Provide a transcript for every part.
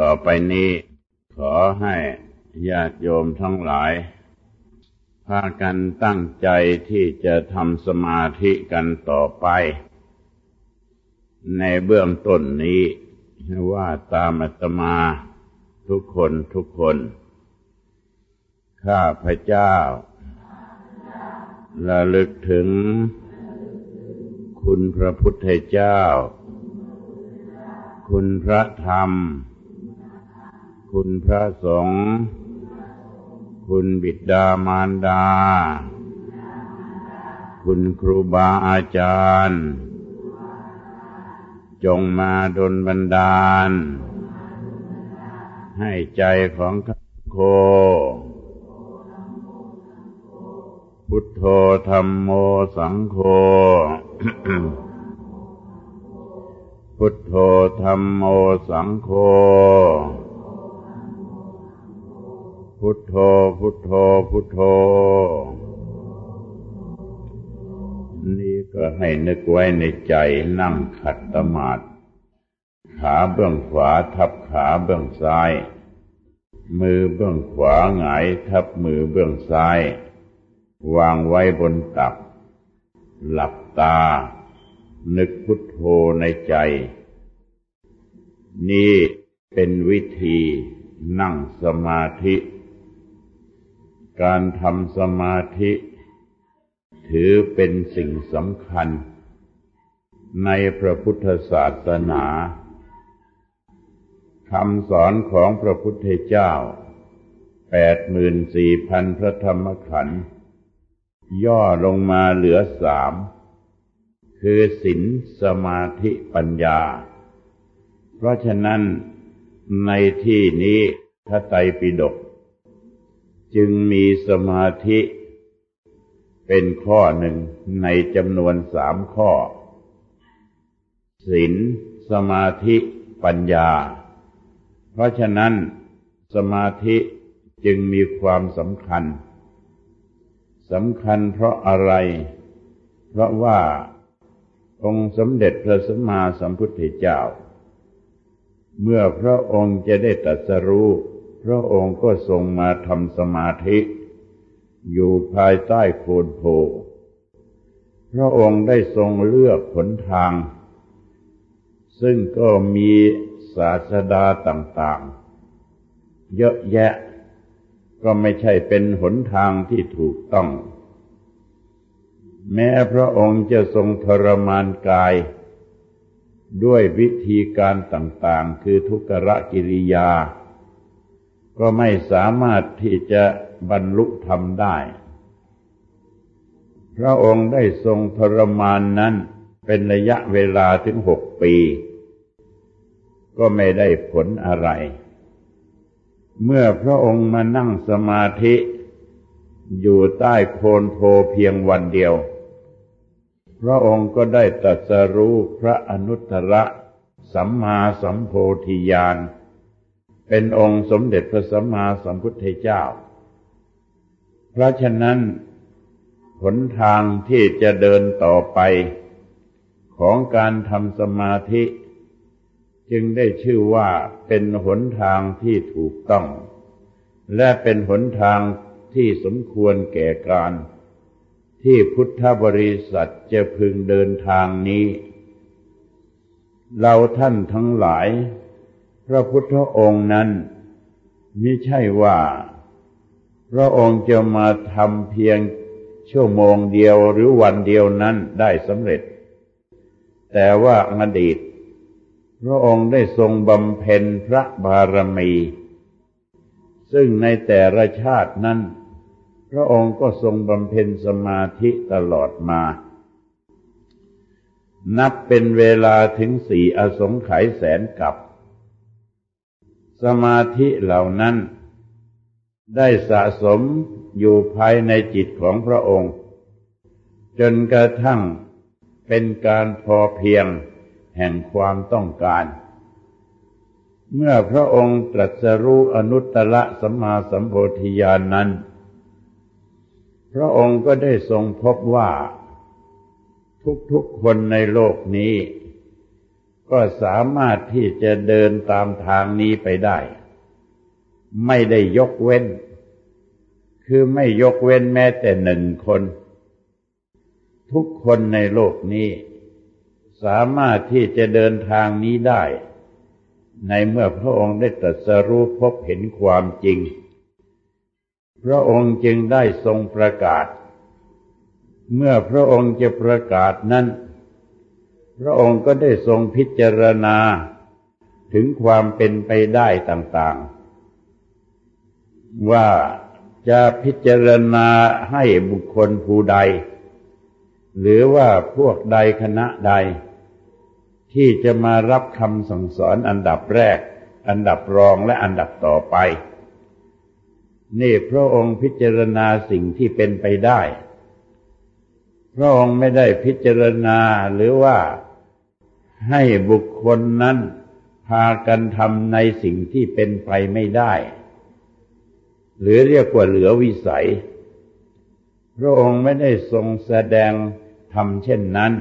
ต่อไปนี้ ขอให้ญาติโยมทั้งหลาย พากันตั้งใจที่จะทำสมาธิกันต่อไป ในเบื้องต้นนี้ว่าตามอัตมาทุกคนทุกคน ข้าพระเจ้าระลึกถึงคุณพระพุทธเจ้า คุณพระธรรม คุณพระสงฆ์ คุณบิดามารดา คุณครูบาอาจารย์ จงมาดลบันดาล ให้ใจของข้าโค พุทโธธรรมโมสังโฆ พุทโธธรรมโมสังโฆ พุทโธ พุทโธ พุทโธ นี่ก็ให้นึกไว้ในใจนั่งขัดสมาธิขาเบื้องขวาทับขาเบื้องซ้าย มือเบื้องขวาหงายทับมือเบื้องซ้าย วางไว้บนตัก หลับตา นึกพุทโธในใจ นี่เป็นวิธีนั่งสมาธิ การทำสมาธิ ถือเป็นสิ่งสำคัญ ในพระพุทธศาสนาคำสอนของพระพุทธเจ้าแปดหมื่นสี่พันพระธรรมขันธ์ย่อลงมาเหลือสาม คือศีลสมาธิปัญญา เพราะฉะนั้นในที่นี้พระไตรปิฎกจึงมีสมาธิเป็นข้อหนึ่งในจำนวนสามข้อศีลสมาธิปัญญา เพราะฉะนั้นสมาธิจึงมีความสำคัญสำคัญเพราะอะไร เพราะว่า องค์สมเด็จพระสัมมาสัมพุทธเจ้า เมื่อพระองค์จะได้ตรัสรู้ พระองค์ก็ทรงมาทำสมาธิ อยู่ภายใต้โคนโพพระองค์ได้ทรงเลือกผลทาง ซึ่งก็มีศาสดาต่างๆ เยอะแยะ ก็ไม่ใช่เป็นหนทางที่ถูกต้อง แม้พระองค์จะทรงทรมานกาย ด้วยวิธีการต่างๆ คือทุกรกิริยา ก็ไม่สามารถที่จะบรรลุธรรมได้ พระองค์ได้ทรงทรมานนั้นเป็นระยะเวลาถึงหกปี ก็ไม่ได้ผลอะไร เมื่อพระองค์มานั่งสมาธิอยู่ใต้โคนโพเพียงวันเดียว พระองค์ก็ได้ตรัสรู้พระอนุตตรสัมมาสัมโพธิญาณเป็นองค์สมเด็จพระสัมมาสัมพุทธเจ้า เพราะฉะนั้นหนทางที่จะเดินต่อไป ของการทำสมาธิ จึงได้ชื่อว่าเป็นหนทางที่ถูกต้อง และเป็นหนทางที่สมควรแก่การ ที่พุทธบริษัทจะพึงเดินทางนี้ เราท่านทั้งหลาย พระพุทธองค์นั้นไม่ใช่ว่า พระองค์จะมาทำเพียงชั่วโมงเดียวหรือวันเดียวนั้นได้สำเร็จ แต่ว่าอดีต พระองค์ได้ทรงบำเพ็ญพระบารมี ซึ่งในแต่ละชาตินั้น พระองค์ก็ทรงบำเพ็ญสมาธิตลอดมา นับเป็นเวลาถึงสี่อสงไขยแสนกับ สมาธิเหล่านั้น ได้สะสมอยู่ภายในจิตของพระองค์ จนกระทั่งเป็นการพอเพียงแห่งความต้องการ เมื่อพระองค์ตรัสรู้อนุตตรสัมมาสัมโพธิญาณนนั้น พระองค์ก็ได้ทรงพบว่า ทุกๆคนในโลกนี้ ก็สามารถที่จะเดินตามทางนี้ไปได้ ไม่ได้ยกเว้น คือไม่ยกเว้นแม้แต่หนึ่งคน ทุกคนในโลกนี้ สามารถที่จะเดินทางนี้ได้ ในเมื่อพระองค์ได้ตรัสรู้พบเห็นความจริง พระองค์จึงได้ทรงประกาศ เมื่อพระองค์จะประกาศนั้น พระองค์ก็ได้ทรงพิจารณาถึงความเป็นไปได้ต่างๆ ว่าจะพิจารณาให้บุคคลผู้ใด หรือว่าพวกใดคณะใด ที่จะมารับคำสั่งสอนอันดับแรก อันดับรองและอันดับต่อไป นี่พระองค์พิจารณาสิ่งที่เป็นไปได้ พระองค์ไม่ได้พิจารณาหรือว่าให้บุคคลนั้นพากันทำในสิ่งที่เป็นไปไม่ได้ หรือเรียกว่าเหลือวิสัย พระองค์ไม่ได้ทรงแสดงทำเช่นนั้น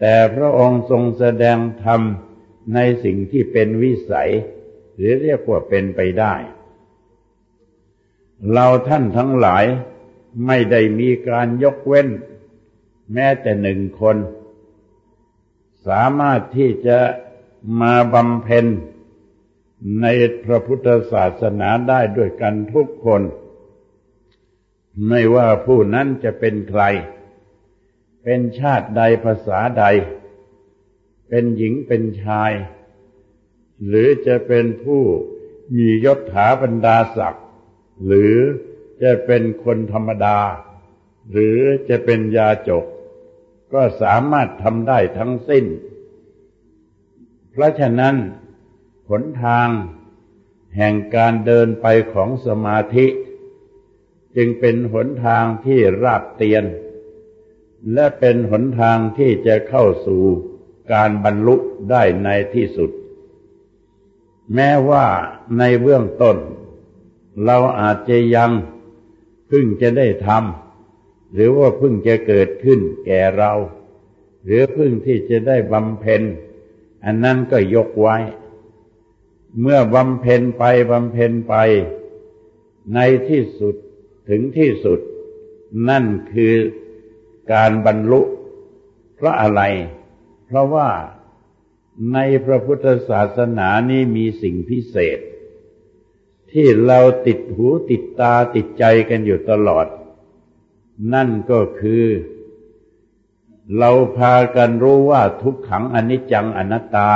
แต่พระองค์ทรงแสดงธรรมในสิ่งที่เป็นวิสัย หรือเรียกว่าเป็นไปได้ เราท่านทั้งหลายไม่ได้มีการยกเว้น แม้แต่หนึ่งคน สามารถที่จะมาบำเพ็ญในพระพุทธศาสนาได้ด้วยกันทุกคน ไม่ว่าผู้นั้นจะเป็นใคร เป็นชาติใดภาษาใด เป็นหญิงเป็นชาย หรือจะเป็นผู้มียศถาบรรดาศักดิ์ หรือจะเป็นคนธรรมดา หรือจะเป็นยาจก ก็สามารถทำได้ทั้งสิ้น เพราะฉะนั้นหนทางแห่งการเดินไปของสมาธิ จึงเป็นหนทางที่ราบเตียน และเป็นหนทางที่จะเข้าสู่การบรรลุได้ในที่สุด แม้ว่าในเบื้องต้น เราอาจจะยังเพิ่งจะได้ทำหรือว่าพึ่งจะเกิดขึ้นแก่เรา หรือพึ่งที่จะได้บำเพ็ญ อันนั้นก็ยกไว้ เมื่อบำเพ็ญไปบำเพ็ญไป ในที่สุดถึงที่สุด นั่นคือการบรรลุเพราะอะไร เพราะว่าในพระพุทธศาสนานี้มีสิ่งพิเศษ ที่เราติดหูติดตาติดใจกันอยู่ตลอด นั่นก็คือ เราพากันรู้ว่าทุกขังอนิจจังอนัตตา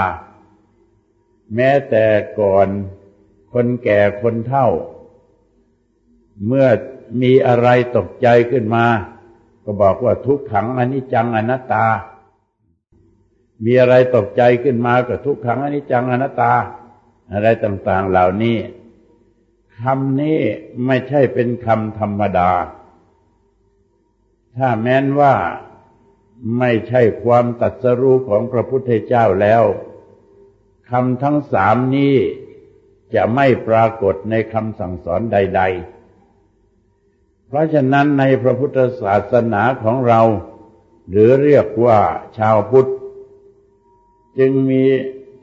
แม้แต่ก่อนคนแก่คนเฒ่า เมื่อมีอะไรตกใจขึ้นมา ก็บอกว่าทุกขังอนิจจังอนัตตา มีอะไรตกใจขึ้นมาก็ทุกขังอนิจจังอนัตตา อะไรต่าง ๆ เหล่านี้ คำนี้ไม่ใช่เป็นคำธรรมดา ถ้าแม้นว่าไม่ใช่ความตัดสรู้ของพระพุทธเจ้าแล้วคำทั้งสามนี้จะไม่ปรากฏในคำสั่งสอนใด ๆ เพราะฉะนั้นในพระพุทธศาสนาของเรา หรือเรียกว่าชาวพุทธ จึงมี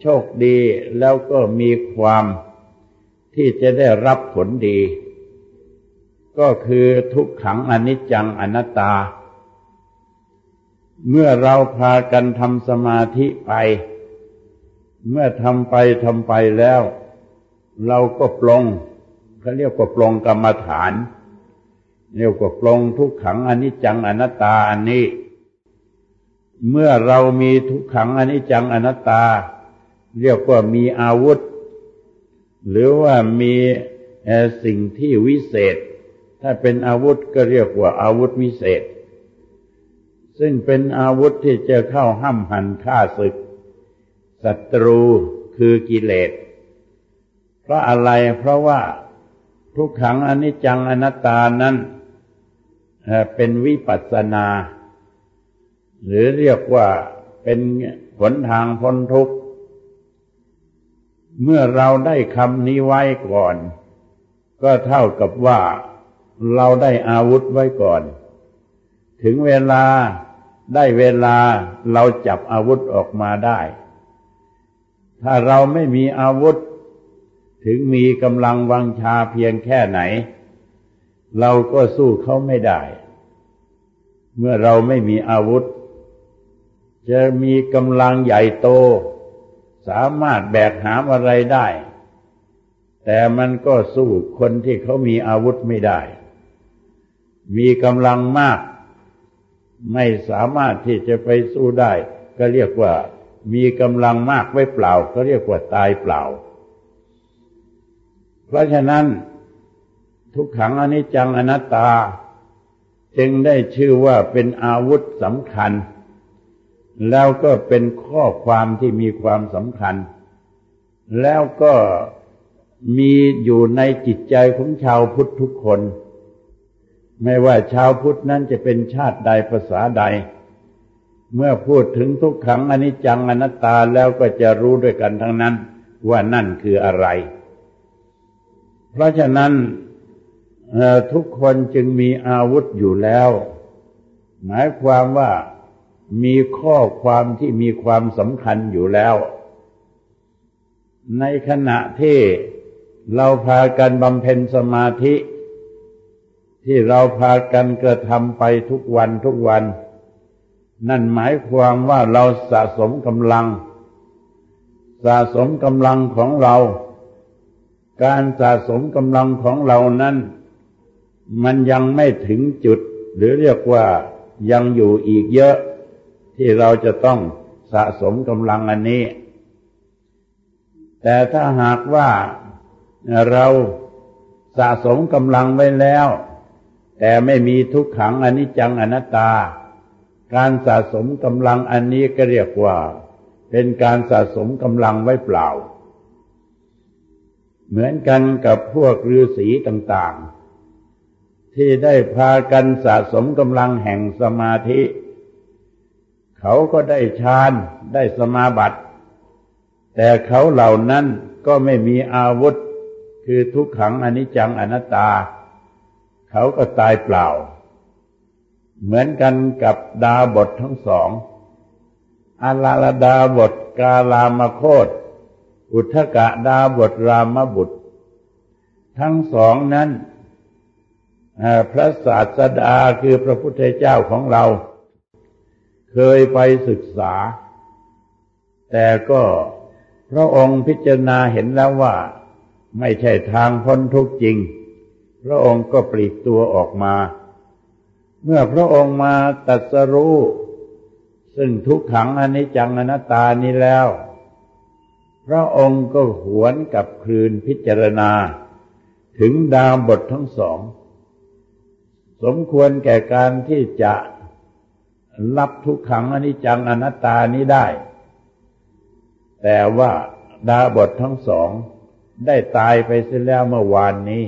โชคดีแล้วก็มีความ ที่จะได้รับผลดี ก็คือทุกขังอนิจจังอนัตตา เมื่อเราพากันทำสมาธิไป เมื่อทำไปทำไปแล้ว เราก็ปลงเขาเรียกว่าปลงกรรมฐานเรียกว่าปลงทุกขังอนิจจังอนัตตาอันนี้ เมื่อเรามีทุกขังอนิจจังอนัตตา เรียกว่ามีอาวุธ หรือว่ามีสิ่งที่วิเศษ ถ้าเป็นอาวุธก็เรียกว่าอาวุธวิเศษ ซึ่งเป็นอาวุธที่จะเข้าห้ำหันฆ่าศึกศัตรูคือกิเลส เพราะอะไรเพราะว่าทุกขังอนิจจังอนัตตานั้นเป็นวิปัสสนา หรือเรียกว่าเป็นผลทางพ้นทุกข์ เมื่อเราได้คำนี้ไว้ก่อน ก็เท่ากับว่าเราได้อาวุธไว้ก่อน ถึงเวลาได้เวลาเราจับอาวุธออกมาได้ ถ้าเราไม่มีอาวุธ ถึงมีกำลังวังชาเพียงแค่ไหน เราก็สู้เขาไม่ได้ เมื่อเราไม่มีอาวุธ จะมีกำลังใหญ่โต สามารถแบกหามอะไรได้ แต่มันก็สู้คนที่เขามีอาวุธไม่ได้ มีกำลังมาก ไม่สามารถที่จะไปสู้ได้ ก็เรียกว่ามีกำลังมากไว้เปล่า ก็เรียกว่าตายเปล่า เพราะฉะนั้นทุกขังอนิจจังอนัตตา จึงได้ชื่อว่าเป็นอาวุธสำคัญ แล้วก็เป็นข้อความที่มีความสำคัญ แล้วก็มีอยู่ในจิตใจของชาวพุทธทุกคน ไม่ว่าชาวพุทธนั้นจะเป็นชาติใดภาษาใด เมื่อพูดถึงทุกขังอนิจจังอนัตตาแล้วก็จะรู้ด้วยกันทั้งนั้นว่านั่นคืออะไร เพราะฉะนั้นทุกคนจึงมีอาวุธอยู่แล้ว หมายความว่า มีข้อความที่มีความสำคัญอยู่แล้ว ในขณะที่เราพากันบำเพ็ญสมาธิ ที่เราพากันกระทำไปทุกวันทุกวัน นั่นหมายความว่าเราสะสมกำลัง สะสมกำลังของเรา การสะสมกำลังของเรานั้น มันยังไม่ถึงจุด หรือเรียกว่ายังอยู่อีกเยอะ ที่เราจะต้องสะสมกำลังอันนี้ แต่ถ้าหากว่าเราสะสมกำลังไว้แล้ว แต่ไม่มีทุกขังอนิจจังอนัตตา การสะสมกำลังอันนี้ก็เรียกว่า เป็นการสะสมกำลังไว้เปล่า เหมือนกันกับพวกฤาษีต่าง ๆ ที่ได้พากันสะสมกำลังแห่งสมาธิ เขาก็ได้ฌานได้สมาบัติ แต่เขาเหล่านั้นก็ไม่มีอาวุธ คือทุกขังอนิจจังอนัตตา เขาก็ตายเปล่า เหมือนกันกับดาบททั้งสองอาลาลดาบทกาลามโคตอุทกะดาบทรามบุตร ทั้งสองนั้นพระศาสดาคือพระพุทธเจ้าของเรา เคยไปศึกษา แต่ก็พระองค์พิจารณาเห็นแล้วว่า ไม่ใช่ทางพ้นทุกข์จริง พระองค์ก็ปลีกตัวออกมา เมื่อพระองค์มาตัดสรู้ ซึ่งทุกขังอนิจจังอนัตตานี้แล้ว พระองค์ก็หวนกับคืนพิจารณา ถึงดาวบททั้งสอง สมควรแก่การที่จะ รับทุกขังอนิจจังอนัตตานี้ได้ แต่ว่าดาบททั้งสองได้ตายไปเสียแล้วเมื่อวานนี้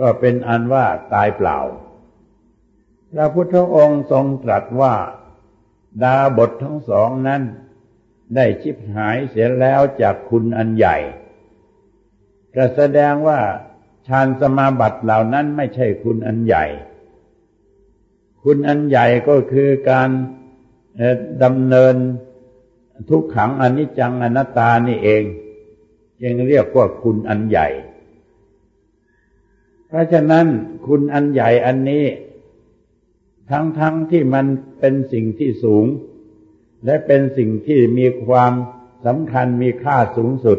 ก็เป็นอันว่าตายเปล่า พระพุทธองค์ทรงตรัสว่า ดาบททั้งสองนั้น ได้ชิบหายเสียแล้วจากคุณอันใหญ่ก็แสดงว่าฌานสมาบัติเหล่านั้นไม่ใช่คุณอันใหญ่ คุณอันใหญ่ก็คือการดำเนินทุกขังอนิจจังอนัตตานี่เองจึงเรียกว่าคุณอันใหญ่ เพราะฉะนั้นคุณอันใหญ่อันนี้ ทั้งๆทที่มันเป็นสิ่งที่สูง และเป็นสิ่งที่มีความสำคัญมีค่าสูงสุด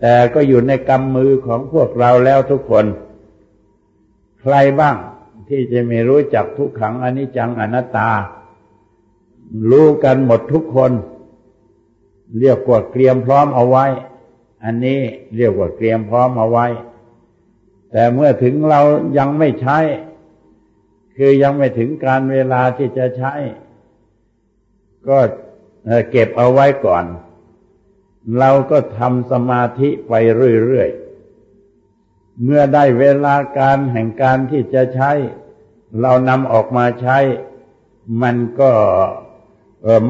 แต่ก็อยู่ในกำมือของพวกเราแล้วทุกคน ใครบ้าง ที่จะไม่รู้จักทุกขังอนิจจังอนัตตา รู้กันหมดทุกคน เรียกว่าเตรียมพร้อมเอาไว้ อันนี้เรียกว่าเตรียมพร้อมเอาไว้ แต่เมื่อถึงเรายังไม่ใช้ คือยังไม่ถึงการเวลาที่จะใช้ ก็เก็บเอาไว้ก่อน เราก็ทำสมาธิไปเรื่อยๆเมื่อได้เวลาการแห่งการที่จะใช้ เรานำออกมาใช้ มันก็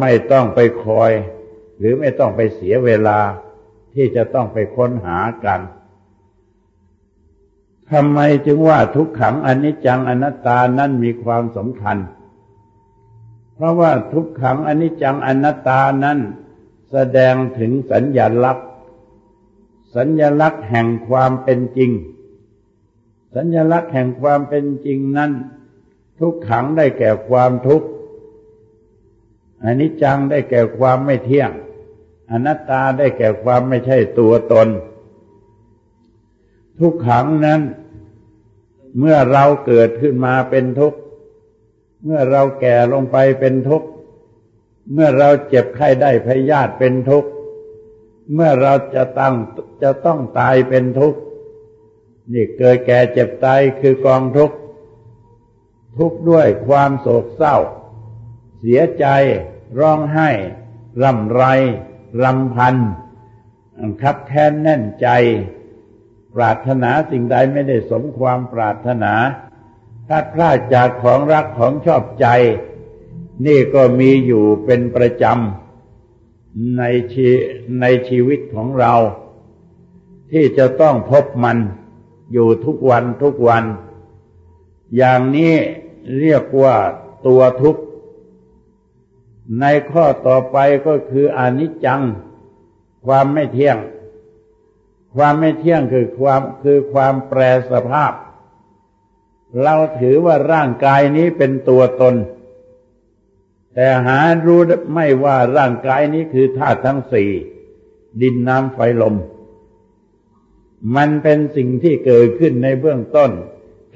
ไม่ต้องไปคอย หรือไม่ต้องไปเสียเวลาที่จะต้องไปค้นหากันทำไมจึงว่าทุกขังอนิจจังอนัตตานั้นมีความสำคัญ เพราะว่าทุกขังอนิจจังอนัตตานั้นแสดงถึงสัญญลักษณ์ สัญญลักษณ์แห่งความเป็นจริง สัญญลักษณ์แห่งความเป็นจริงนั้น ทุกขังได้แก่ความทุกข์อนิจจังได้แก่ความไม่เที่ยง อนัตตาได้แก่ความไม่ใช่ตัวตน ทุกขังนั้น เมื่อเราเกิดขึ้นมาเป็นทุกข์ เมื่อเราแก่ลงไปเป็นทุกข์ เมื่อเราเจ็บไข้ได้พยาธิเป็นทุกข์ เมื่อเราจะตั้งจะต้องตายเป็นทุกข์ นี่เกิดแก่เจ็บตายคือกองทุกข์ ทุกข์ด้วยความโศกเศร้า เสียใจร้องไห้รำไรรำพันคับแค้นแน่นใจ ปรารถนาสิ่งใดไม่ได้สมความปรารถนาถ้าดพลาดจากของรักของชอบใจ นี่ก็มีอยู่เป็นประจำในชีในชีวิตของเรา ที่จะต้องพบมันอยู่ทุกวันทุกวัน อย่างนี้เรียกว่าตัวทุกข์ ในข้อต่อไปก็คืออนิจจัง ความไม่เที่ยง ความไม่เที่ยงคือความคือความแปรสภาพ เราถือว่าร่างกายนี้เป็นตัวตน แต่หารู้ไม่ว่าร่างกายนี้คือธาตุทั้งสี่ดินน้ำไฟลม มันเป็นสิ่งที่เกิดขึ้นในเบื้องต้น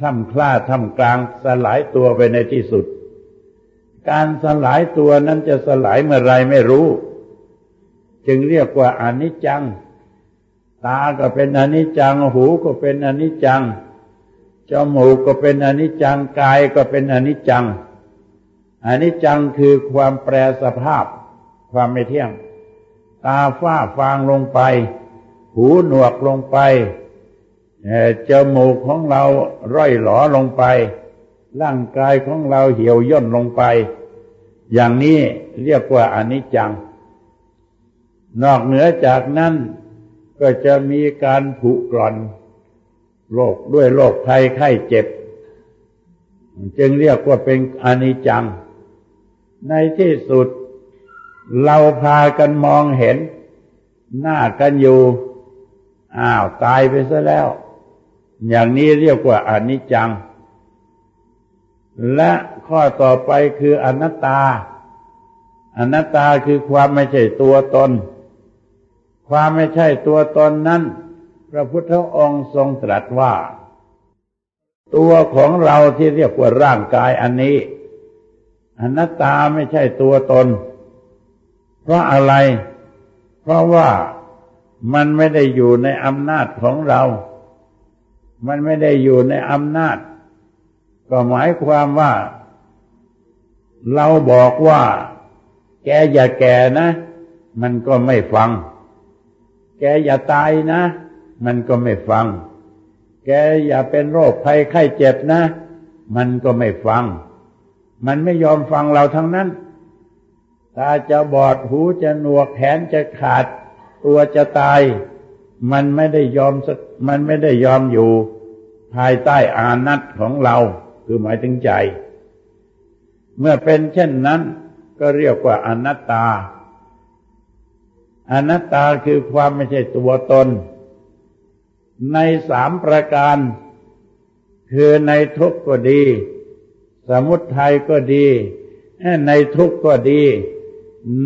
ท่ำคล้าท่ำกลางสลายตัวไปในที่สุด การสลายตัวนั้นจะสลายเมื่อไรไม่รู้ จึงเรียกว่าอนิจจัง ตาก็เป็นอนิจจัง หูก็เป็นอนิจจังจมูกก็เป็นอนิจจังกายก็เป็นอนิจจังอนิจจังคือความแปรสภาพ ความไม่เที่ยง ตาฝ้าฟางลงไป หูหนวกลงไป จมูกของเราร่อยหลอลงไป ร่างกายของเราเหี่ยวย่นลงไป อย่างนี้เรียกว่าอนิจจัง นอกเหนือจากนั้นก็จะมีการผุกร่อนโรคด้วยโรคภัยไข้เจ็บ จึงเรียกว่าเป็นอนิจจัง ในที่สุดเราพากันมองเห็น หน้ากันอยู่ อ้าว ตายไปซะแล้ว อย่างนี้เรียกว่าอนิจจัง และข้อต่อไปคืออนัตตา อนัตตาคือความไม่ใช่ตัวตน ความไม่ใช่ตัวตนนั้น พระพุทธองค์ทรงตรัสว่า ตัวของเราที่เรียกว่าร่างกายอันนี้ อนัตตาไม่ใช่ตัวตน เพราะอะไร เพราะว่ามันไม่ได้อยู่ในอำนาจของเรา มันไม่ได้อยู่ในอำนาจ ก็หมายความว่า เราบอกว่า แกอย่าแก่นะ มันก็ไม่ฟัง แกอย่าตายนะ มันก็ไม่ฟัง แกอย่าเป็นโรคภัยไข้เจ็บนะ มันก็ไม่ฟัง มันไม่ยอมฟังเราทั้งนั้นตาจะบอดหูจะหนวกแขนจะขาด ตัวจะตาย มันไม่ได้ยอมมันไม่ได้ยอมอยู่ภายใต้อานัตของเราคือหมายถึงใจ เมื่อเป็นเช่นนั้นก็เรียกว่าอนัตตา อนัตตาคือความไม่ใช่ตัวตน ในสามประการ คือในทุกข์ก็ดี สมุทัยก็ดี ในทุกข์ก็ดี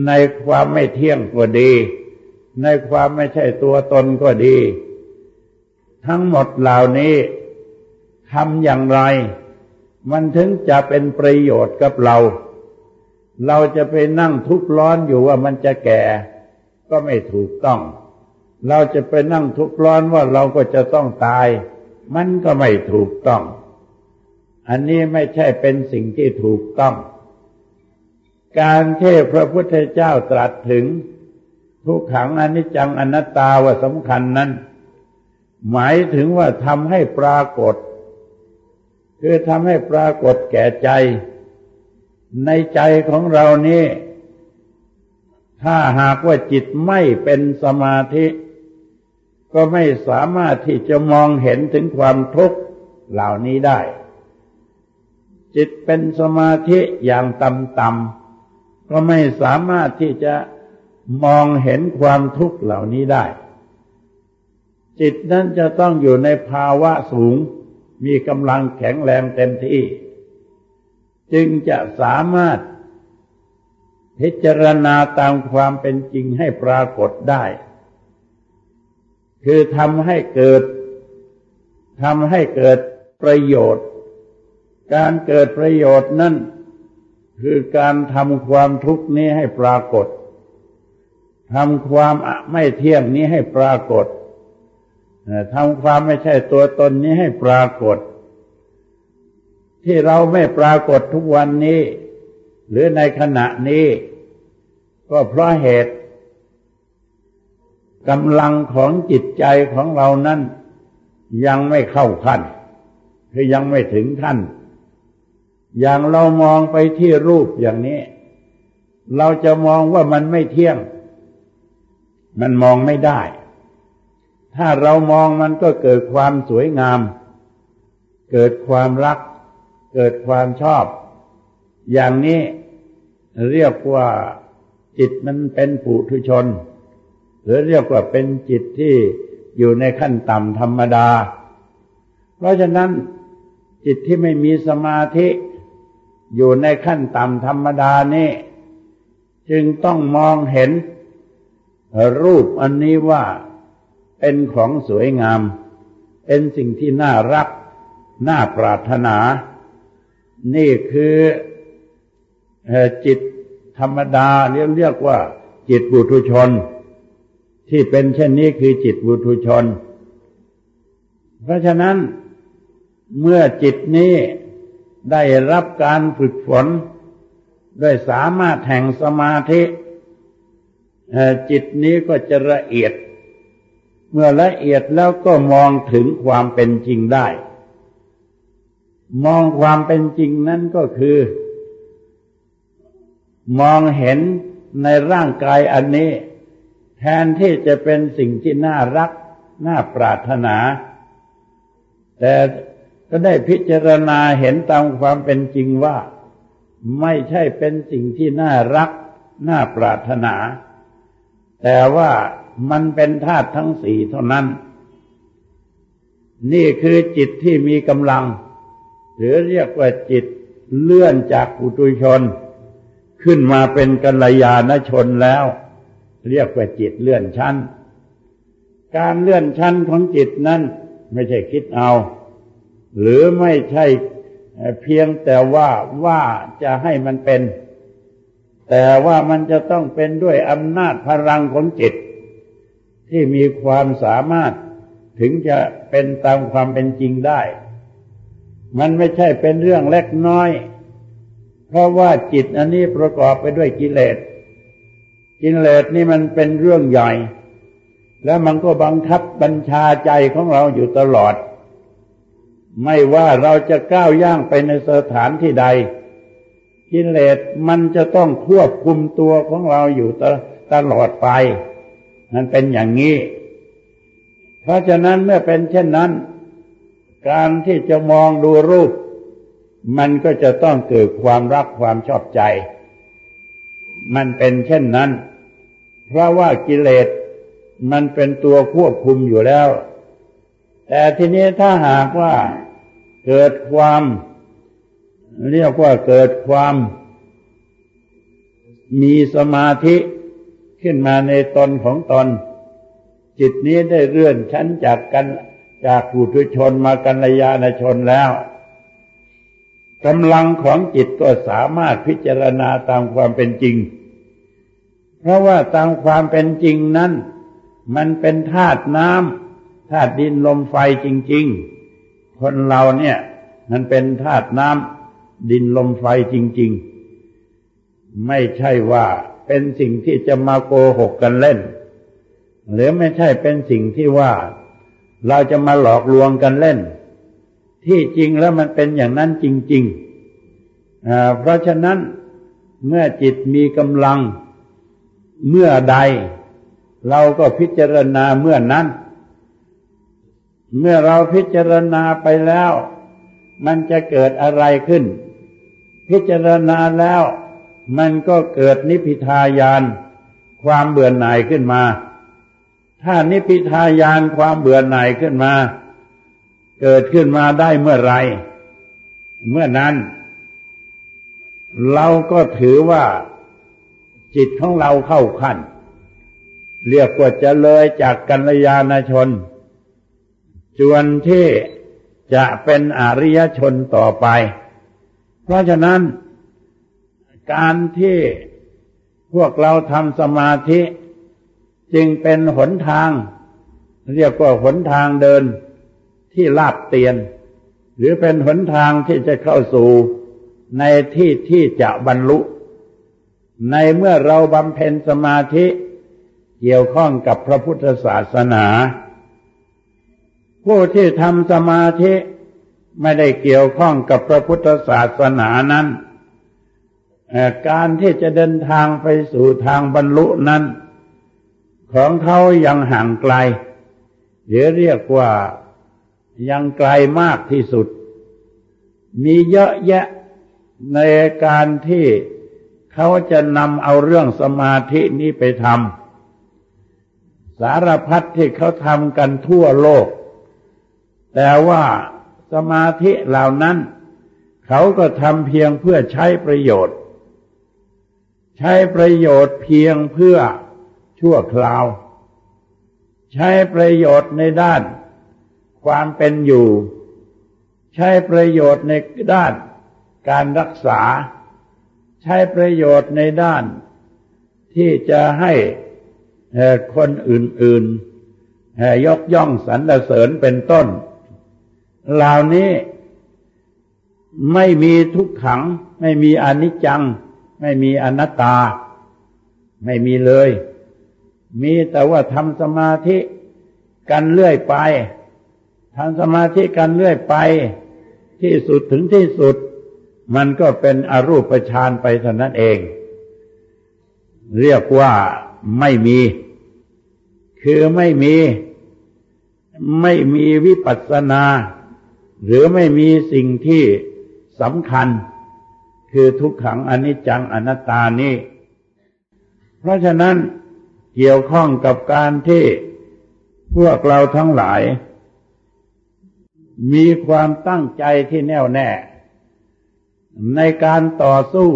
ในความไม่เที่ยงก็ดี ในความไม่ใช่ตัวตนก็ดี ทั้งหมดเหล่านี้ทำอย่างไร มันถึงจะเป็นประโยชน์กับเรา เราจะไปนั่งทุกข์ร้อนอยู่ว่ามันจะแก่ก็ไม่ถูกต้อง เราจะไปนั่งทุกข์ร้อนว่าเราก็จะต้องตาย มันก็ไม่ถูกต้อง อันนี้ไม่ใช่เป็นสิ่งที่ถูกต้อง การเที่พระพุทธเจ้าตรัสถึง ทุกขังอนิจจังอนัตตาว่าสำคัญนั้น หมายถึงว่าทำให้ปรากฏ คือทำให้ปรากฏแก่ใจ ในใจของเรานี้ ถ้าหากว่าจิตไม่เป็นสมาธิ ก็ไม่สามารถที่จะมองเห็นถึงความทุกข์เหล่านี้ได้ จิตเป็นสมาธิอย่างต่ำๆก็ไม่สามารถที่จะ มองเห็นความทุกข์เหล่านี้ได้ จิตนั้นจะต้องอยู่ในภาวะสูง มีกำลังแข็งแรงเต็มที่ จึงจะสามารถ พิจารณาตามความเป็นจริงให้ปรากฏได้ คือทำให้เกิดทำให้เกิดประโยชน์ การเกิดประโยชน์นั่นคือการทำความทุกข์นี้ให้ปรากฏ ทำความไม่เที่ยงนี้ให้ปรากฏทำความไม่ใช่ตัวตนนี้ให้ปรากฏ ที่เราไม่ปรากฏทุกวันนี้ หรือในขณะนี้ ก็เพราะเหตุกำลังของจิตใจของเรานั้นยังไม่เข้าขั้นคือยังไม่ถึงขั้น อย่างเรามองไปที่รูปอย่างนี้ เราจะมองว่ามันไม่เที่ยง มันมองไม่ได้ ถ้าเรามองมันก็เกิดความสวยงาม เกิดความรัก เกิดความชอบ อย่างนี้เรียกว่าจิตมันเป็นปุถุชน หรือเรียกว่าเป็นจิตที่อยู่ในขั้นต่ำธรรมดา เพราะฉะนั้นจิตที่ไม่มีสมาธิ อยู่ในขั้นต่ำธรรมดานี่ จึงต้องมองเห็น รูปอันนี้ว่าเป็นของสวยงาม เป็นสิ่งที่น่ารัก น่าปรารถนา นี่คือจิตธรรมดาเรียกเรียกว่า จิตบุตุชน ที่เป็นเช่นนี้คือจิตบุตุชน เพราะฉะนั้นเมื่อจิตนี้ได้รับการฝึกฝน ด้วยสามารถแห่งสมาธิ จิตนี้ก็จะละเอียด เมื่อละเอียดแล้วก็มองถึงความเป็นจริงได้ มองความเป็นจริงนั้นก็คือ มองเห็นในร่างกายอันนี้ แทนที่จะเป็นสิ่งที่น่ารัก น่าปรารถนา แต่ก็ได้พิจารณาเห็นตามความเป็นจริงว่า ไม่ใช่เป็นสิ่งที่น่ารัก น่าปรารถนา แต่ว่ามันเป็นธาตุทั้งสี่เท่านั้น นี่คือจิตที่มีกำลัง หรือเรียกว่าจิตเลื่อนจากปุตุชน ขึ้นมาเป็นกัลยาณชนแล้ว เรียกว่าจิตเลื่อนชั้น การเลื่อนชั้นของจิตนั้นไม่ใช่คิดเอา หรือไม่ใช่เพียงแต่ว่าว่าจะให้มันเป็น แต่ว่ามันจะต้องเป็นด้วยอำนาจพลังของจิต ที่มีความสามารถถึงจะเป็นตามความเป็นจริงได้ มันไม่ใช่เป็นเรื่องเล็กน้อย เพราะว่าจิตอันนี้ประกอบไปด้วยกิเลส กิเลสนี่มันเป็นเรื่องใหญ่ แล้วมันก็บังคับบัญชาใจของเราอยู่ตลอด ไม่ว่าเราจะก้าวย่างไปในสถานที่ใด กิเลสมันจะต้องควบคุมตัวของเราอยู่ตลอดไป มันเป็นอย่างนี้ เพราะฉะนั้นเมื่อเป็นเช่นนั้น การที่จะมองดูรูป มันก็จะต้องเกิดความรักความชอบใจ มันเป็นเช่นนั้น เพราะว่ากิเลสมันเป็นตัวควบคุมอยู่แล้ว แต่ทีนี้ถ้าหากว่าเกิดความ เรียกว่าเกิดความมีสมาธิขึ้นมาในตนของตน จิตนี้ได้เลื่อนชั้นจากกันจากผู้ทุชนมากัลยาณชนแล้วกำลังของจิตก็สามารถพิจารณาตามความเป็นจริง เพราะว่าตามความเป็นจริงนั้น มันเป็นธาตุน้ำธาตุดินลมไฟจริง ๆ คนเราเนี่ย มันเป็นธาตุน้ำ ดินลมไฟจริง ๆ ไม่ใช่ว่าเป็นสิ่งที่จะมาโกหกกันเล่น หรือไม่ใช่เป็นสิ่งที่ว่าเราจะมาหลอกลวงกันเล่น ที่จริงแล้วมันเป็นอย่างนั้นจริงๆ เพราะฉะนั้นเมื่อจิตมีกำลังเมื่อใด เราก็พิจารณาเมื่อนั้น เมื่อเราพิจารณาไปแล้ว มันจะเกิดอะไรขึ้น พิจารณาแล้ว มันก็เกิดนิพิทายาน ความเบื่อหน่ายขึ้นมา ถ้านิพิทายานความเบื่อหน่ายขึ้นมา เกิดขึ้นมาได้เมื่อไร เมื่อนั้น เราก็ถือว่าจิตของเราเข้าขั้น เรียกว่าจะเลยจากกัลยาณชน จวนที่จะเป็นอริยชนต่อไป เพราะฉะนั้นการที่พวกเราทำสมาธิจึงเป็นหนทาง เรียกว่าหนทางเดินที่ลาบเตียน หรือเป็นหนทางที่จะเข้าสู่ในที่ที่จะบรรลุ ในเมื่อเราบำเพ็ญสมาธิเกี่ยวข้องกับพระพุทธศาสนา ผู้ที่ทำสมาธิ ไม่ได้เกี่ยวข้องกับพระพุทธศาสนานั้น การที่จะเดินทางไปสู่ทางบรรลุนั้น ของเขายังห่างไกลหรือเรียกว่ายังไกลมากที่สุด มีเยอะแยะในการที่เขาจะนำเอาเรื่องสมาธินี้ไปทำสารพัดที่เขาทำกันทั่วโลก แต่ว่า สมาธิเหล่านั้น เขาก็ทำเพียงเพื่อใช้ประโยชน์ ใช้ประโยชน์เพียงเพื่อชั่วคราว ใช้ประโยชน์ในด้าน ความเป็นอยู่ ใช้ประโยชน์ในด้านการรักษา ใช้ประโยชน์ในด้าน ที่จะให้คนอื่นๆยกย่องสรรเสริญเป็นต้น เหล่านี้ไม่มีทุกขัง ไม่มีอนิจจัง ไม่มีอนัตตา ไม่มีเลย มีแต่ว่าทำสมาธิกันเรื่อยไปทำสมาธิกันเรื่อยไป ที่สุดถึงที่สุด มันก็เป็นอรูปฌานไปเท่านั้นเอง เรียกว่าไม่มี คือไม่มี ไม่มีวิปัสสนา หรือไม่มีสิ่งที่สำคัญ คือทุกขังอนิจจังอนัตตานี้ เพราะฉะนั้นเกี่ยวข้องกับการที่พวกเราทั้งหลาย มีความตั้งใจที่แน่วแน่ ในการต่อสู้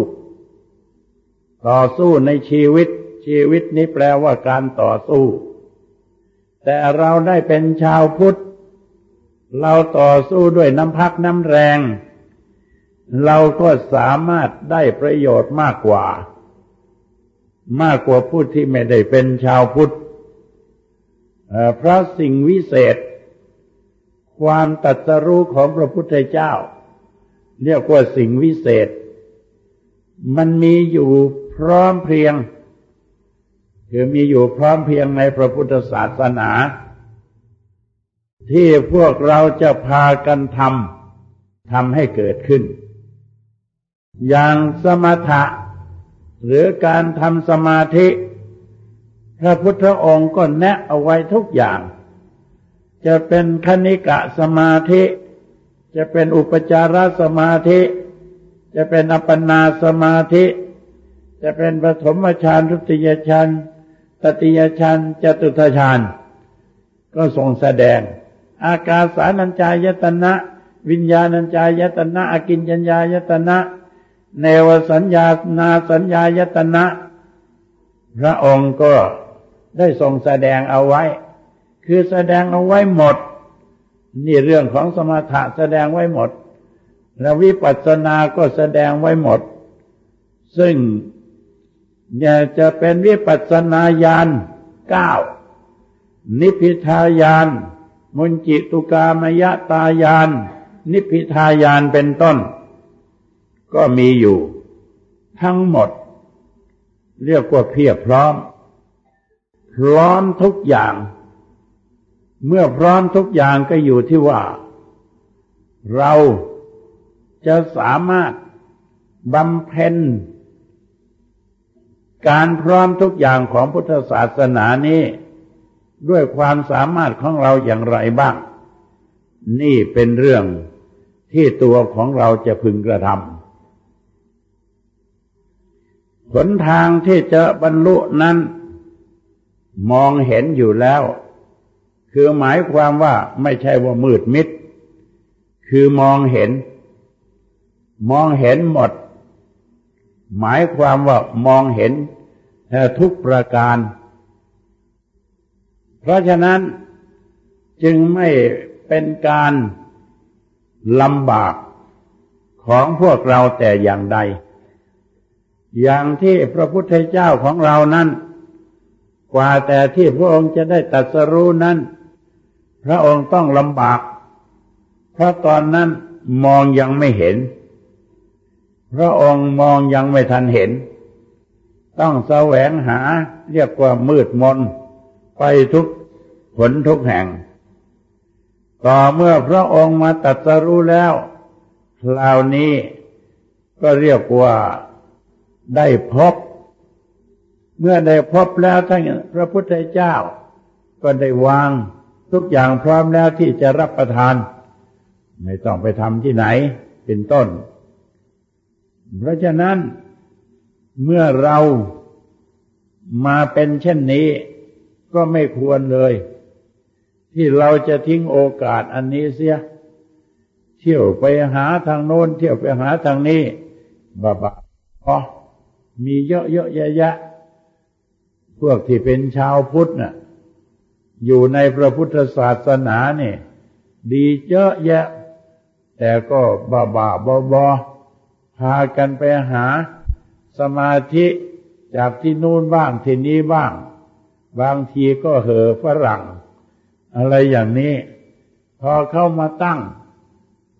ต่อสู้ในชีวิตชีวิตนี้แปลว่าการต่อสู้ แต่เราได้เป็นชาวพุทธ เราต่อสู้ด้วยน้ำพักน้ำแรง เราก็สามารถได้ประโยชน์มากกว่า มากกว่าผู้ที่ไม่ได้เป็นชาวพุทธเพราะสิ่งวิเศษ ความตัดสรู้ของพระพุทธเจ้า เรียกว่าสิ่งวิเศษ มันมีอยู่พร้อมเพรียง คือมีอยู่พร้อมเพียงในพระพุทธศาสนา ที่พวกเราจะพากันทำทำให้เกิดขึ้น อย่างสมถะ หรือการทำสมาธิ พระพุทธองค์ก็แนะเอาไว้ทุกอย่าง จะเป็นคณิกะสมาธิ จะเป็นอุปจารสมาธิ จะเป็นอัปปนาสมาธิ จะเป็นปฐมฌานทุติยฌานตติยฌานจตุทฌานก็ทรงแสดง อากาสานัญจายตนะ วิญญาณัญจายตนะอากินจัญญายตนะ เนวสัญญานาสัญญายตนะ พระองค์ก็ได้ทรงแสดงเอาไว้ คือแสดงเอาไว้หมด นี่เรื่องของสมถะแสดงไว้หมด และวิปัสสนาก็แสดงไว้หมด ซึ่งจะเป็นวิปัสสนาญาณเก้านิพิทายาน มุนจิตุกามยะตายาน นิพิทายานเป็นต้น ก็มีอยู่ ทั้งหมด เรียกว่าเพียบพร้อม พร้อมทุกอย่าง เมื่อพร้อมทุกอย่างก็อยู่ที่ว่า เราจะสามารถบำเพ็ญการพร้อมทุกอย่างของพุทธศาสนานี้ ด้วยความสามารถของเราอย่างไรบ้าง นี่เป็นเรื่องที่ตัวของเราจะพึงกระทำผลทางที่จะบรรลุนั้น มองเห็นอยู่แล้ว คือหมายความว่าไม่ใช่ว่ามืดมิด คือมองเห็น มองเห็นหมด หมายความว่ามองเห็นทุกประการ เพราะฉะนั้นจึงไม่เป็นการลำบากของพวกเราแต่อย่างใด อย่างที่พระพุทธเจ้าของเรานั้น กว่าแต่ที่พระองค์จะได้ตัดสรู้นั้น พระองค์ต้องลำบาก เพราะตอนนั้นมองยังไม่เห็น พระองค์มองยังไม่ทันเห็น ต้องแสวงหาเรียกว่ามืดมน ไปทุกผลทุกแห่ง ต่อเมื่อพระองค์มาตัดสรู้แล้วคราวนี้ก็เรียกว่าได้พบ เมื่อได้พบแล้วท่านพระพุทธเจ้า ก็ได้วางทุกอย่างพร้อมแล้วที่จะรับประทาน ไม่ต้องไปทำที่ไหนเป็นต้น เพราะฉะนั้นเมื่อเรามาเป็นเช่นนี้ ก็ไม่ควรเลย ที่เราจะทิ้งโอกาสอันนี้เสีย เที่ยวไปหาทางโน้น เที่ยวไปหาทางนี้บาบาอ๋อมีเยอะเยอะแยะพวกที่เป็นชาวพุทธน่ะ อยู่ในพระพุทธศาสนาเนี่ยดีเยอะแยะ แต่ก็บาบาบอบอพากันไปหาสมาธิจากที่นู่นบ้างที่นี้บ้าง บางทีก็เหอฝรั่ง อะไรอย่างนี้ พอเข้ามาตั้ง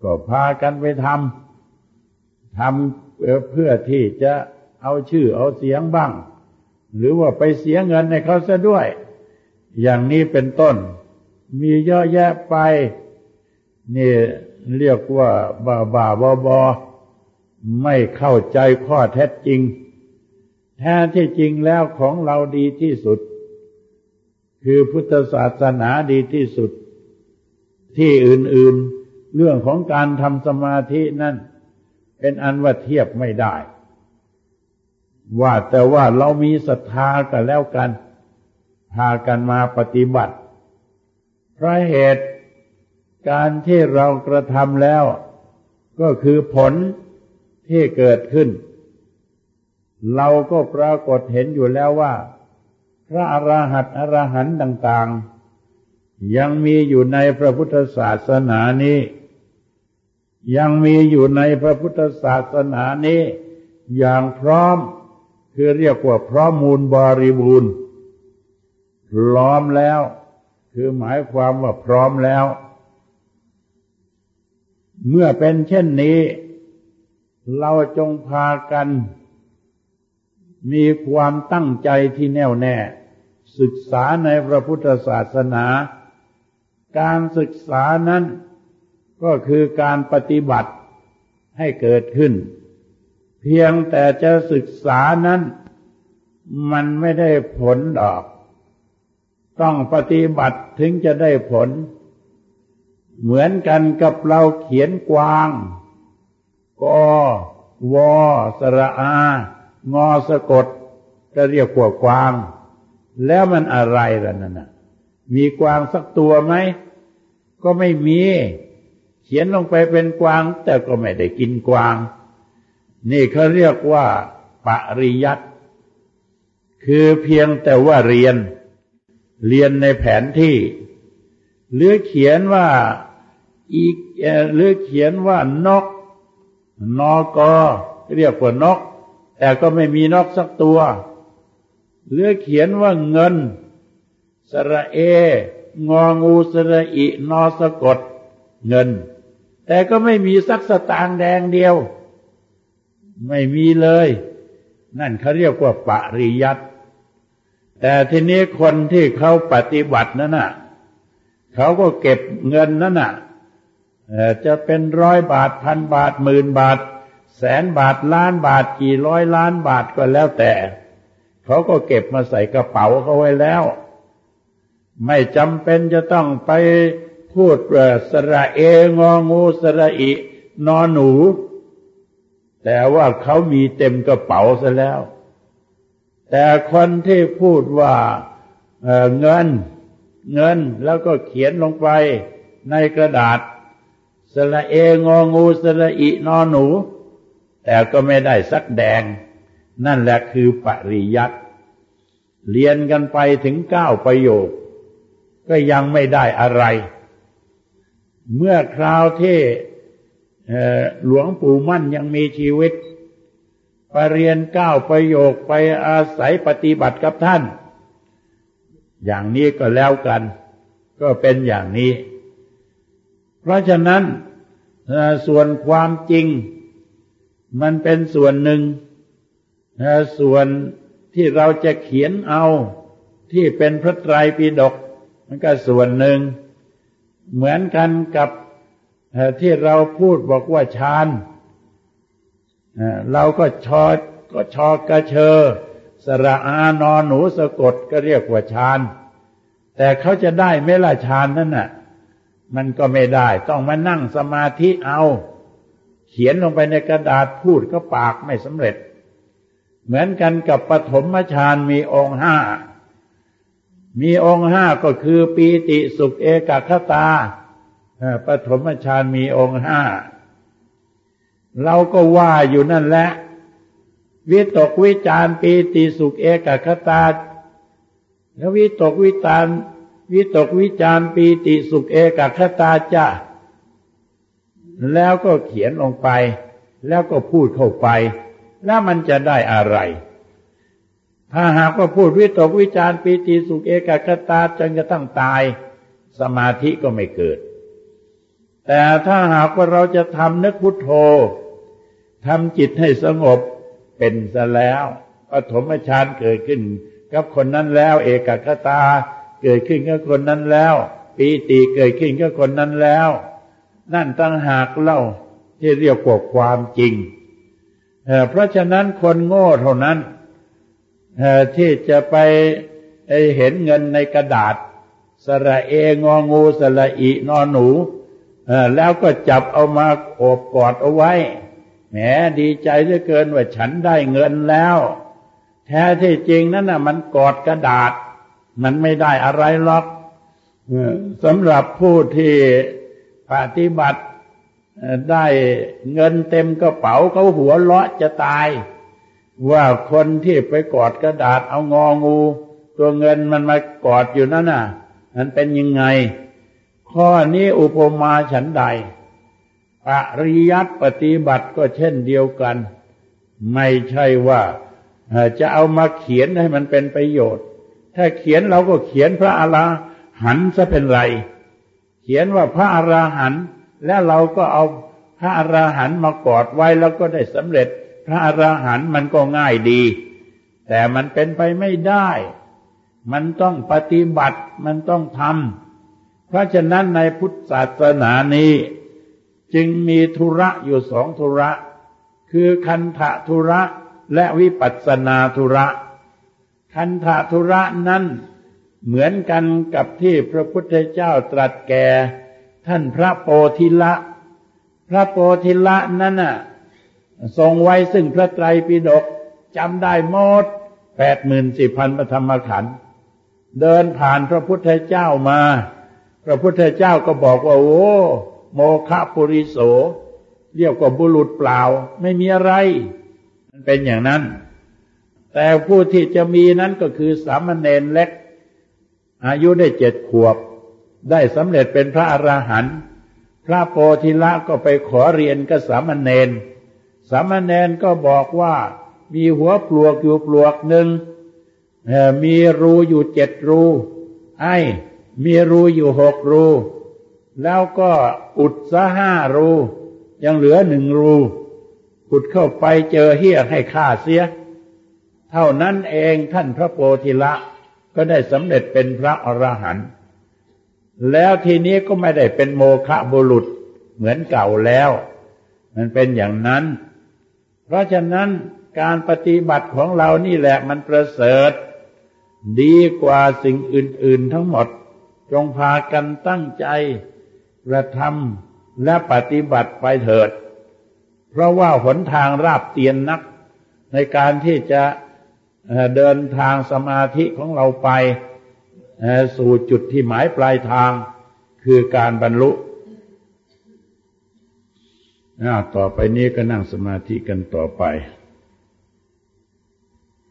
ก็พากันไปทำทำเพื่อที่จะเอาชื่อเอาเสียงบ้าง หรือว่าไปเสียเงินในเขาซะด้วย อย่างนี้เป็นต้น มีเยอะแยะไป นี่เรียกว่าบาบาบอบอไม่เข้าใจข้อเท็จจริง แท้ที่จริงแล้วของเราดีที่สุด คือพุทธศาสนาดีที่สุด ที่อื่นๆ เรื่องของการทำสมาธินั่น เป็นอันว่าเทียบไม่ได้ ว่าแต่ว่าเรามีศรัทธากันแล้วกัน พากันมาปฏิบัติเพราะเหตุการที่เรากระทำแล้ว ก็คือผลที่เกิดขึ้น เราก็ปรากฏเห็นอยู่แล้วว่า พระอราหัตอรหันต์ต่าง ๆ ยังมีอยู่ในพระพุทธศาสนานี้ ยังมีอยู่ในพระพุทธศาสนานี้ อย่างพร้อมคือเรียกว่าพร้อมมูลบริบูรณ์พร้อมแล้ว คือหมายความว่าพร้อมแล้ว เมื่อเป็นเช่นนี้ เราจงพากันมีความตั้งใจที่แน่วแน่ ศึกษาในพระพุทธศาสนา การศึกษานั้นก็คือการปฏิบัติให้เกิดขึ้น เพียงแต่จะศึกษานั้น มันไม่ได้ผลดอก ต้องปฏิบัติถึงจะได้ผล เหมือนกันกับเราเขียนกวางกอวอสระอา งอสะกด จะเรียกว่ากวาง แล้วมันอะไรล่ะนั่นน่ะ มีกวางสักตัวไหม ก็ไม่มี เขียนลงไปเป็นกวาง แต่ก็ไม่ได้กินกวาง นี่เขาเรียกว่า ปริยัติคือเพียงแต่ว่าเรียน เรียนในแผนที่ หรือเขียนว่าอีกหรือเขียนว่านกนอกอเรียกว่านก แต่ก็ไม่มีนกสักตัว หรือเขียนว่าเงิน สระเอ งองูสระอิ นอสะกด เงิน แต่ก็ไม่มีสักสตางค์แดงเดียว ไม่มีเลย นั่นเขาเรียกว่าปริยัติแต่ทีนี้คนที่เขาปฏิบัตินั่นน่ะเขาก็เก็บเงินนั่นน่ะจะเป็นร้อยบาทพันบาทหมื่นบาท แสนบาทล้านบาทกี่ร้อยล้านบาทก็แล้วแต่ เขาก็เก็บมาใส่กระเป๋าเขาไว้แล้ว ไม่จำเป็นจะต้องไปพูดสระเององูสระอินอนหนู แต่ว่าเขามีเต็มกระเป๋าซะแล้ว แต่คนที่พูดว่าเเงิน เงินแล้วก็เขียนลงไปในกระดาษสระเององูสระอินอหนู แต่ก็ไม่ได้สักแดง นั่นแหละคือปริยัติเรียนกันไปถึงเก้าประโยค ก็ยังไม่ได้อะไร เมื่อคราวที่หลวงปู่มั่นยังมีชีวิตไปเรียนเก้าประโยคไปอาศัยปฏิบัติกับท่าน อย่างนี้ก็แล้วกัน ก็เป็นอย่างนี้ เพราะฉะนั้นส่วนความจริง มันเป็นส่วนหนึ่ง ส่วนที่เราจะเขียนเอาที่เป็นพระไตรปิฎกมันก็ส่วนหนึ่ง เหมือนกันกับที่เราพูดบอกว่าฌานเราก็ชอก็ชอกระเชอ สระอานอนหนูสะกดก็เรียกว่าฌานแต่เขาจะได้ไม่ละฌานนั่นน่ะ มันก็ไม่ได้ ต้องมานั่งสมาธิเอา เขียนลงไปในกระดาษพูดก็ปากไม่สำเร็จ เหมือนกันกับปฐมฌานมีองค์ห้า มีองค์ห้าก็คือปีติสุขเอกคตาปฐมฌานมีองค์ห้า เราก็ว่าอยู่นั่นแหละ วิตกวิจารปีติสุขเอกคตา แล้ววิตกวิจารวิตกวิจารปีติสุขเอกคตาจ้าแล้วก็เขียนลงไป แล้วก็พูดเข้าไป แล้วมันจะได้อะไร ถ้าหากว่าพูดวิตกวิจารปีติสุขเอกคตาจนกระทั่งตาย สมาธิก็ไม่เกิด แต่ถ้าหากว่าเราจะทำนึกพุทโธทำจิตให้สงบเป็นซะแล้วปฐมฌานเกิดขึ้น กับคนนั้นแล้ว เอกคตาเกิดขึ้นกับคนนั้นแล้วปีติเกิดขึ้นกับคนนั้นแล้ว นั่นตั้งหากเล่าที่เรียกว่าความจริง เพราะฉะนั้นคนโง่เท่านั้นที่จะไปเห็นเงินในกระดาษ สระเององูสระอีนอนหนูแล้วก็จับเอามาโอบกอดเอาไว้แหมดีใจเหลือเกินว่าฉันได้เงินแล้ว แท้ที่จริงนั่นน่ะ มันกอดกระดาษ มันไม่ได้อะไรหรอกสำหรับผู้ที่ปฏิบัติ ได้เงินเต็มกระเป๋าเขาหัวเลาะจะตาย ว่าคนที่ไปกอดกระดาษเอางองู ตัวเงินมันมากอดอยู่นั่นน่ะมันเป็นยังไง ข้อนี้อุปมาฉันใด ปริยัติปฏิบัติก็เช่นเดียวกัน ไม่ใช่ว่าจะเอามาเขียนให้มันเป็นประโยชน์ ถ้าเขียนเราก็เขียนพระอราหันต์ซะเป็นไร เขียนว่าพระอราหันต์ แล้วเราก็เอาพระอราหันต์มากอดไว้แล้วก็ได้สำเร็จ พระอราหันต์มันก็ง่ายดี แต่มันเป็นไปไม่ได้ มันต้องปฏิบัติมันต้องทำเพราะฉะนั้นในพุทธศาสนานี้ จึงมีธุระอยู่สองธุระ คือคันธะธุระและวิปัสสนาธุระ คันธะธุระนั้นเหมือนกันกับที่พระพุทธเจ้าตรัสแก่ ท่านพระโพธิละ พระโพธิละนั้นน่ะทรงไว้ซึ่งพระไตรปิฎกจำได้หมดแปดหมื่นสี่พันปฐมขันธ์เดินผ่านพระพุทธเจ้ามา พระพุทธเจ้าก็บอกว่า โอ้โมฆะปุริโส เรียกว่าบุรุษเปล่า ไม่มีอะไร มันเป็นอย่างนั้น แต่ผู้ที่จะมีนั้นก็คือสามเณรเล็ก อายุได้เจ็ดขวบ ได้สำเร็จเป็นพระอราหันต์พระโพธิละก็ไปขอเรียนกับสามเณรสามเณรก็บอกว่ามีหัวปลวกอยู่ปลวกหนึ่งมีรูอยู่เจ็ดรู ไอ้มีรูอยู่หกรู แล้วก็อุดซะห้ารู ยังเหลือหนึ่งรูขุดเข้าไปเจอเฮียให้ฆ่าเสีย เท่านั้นเองท่านพระโพธิละก็ได้สำเร็จเป็นพระอรหันต์ แล้วทีนี้ก็ไม่ได้เป็นโมฆะบุรุษเหมือนเก่าแล้ว มันเป็นอย่างนั้น เพราะฉะนั้นการปฏิบัติของเรานี่แหละมันประเสริฐ ดีกว่าสิ่งอื่น ๆ ทั้งหมด จงพากันตั้งใจกระทำและปฏิบัติไปเถิด เพราะว่าหนทางราบเตียนนัก ในการที่จะเดินทางสมาธิของเราไป สู่จุดที่หมายปลายทางคือการบรรลุต่อไปนี้ก็นั่งสมาธิกันต่อไป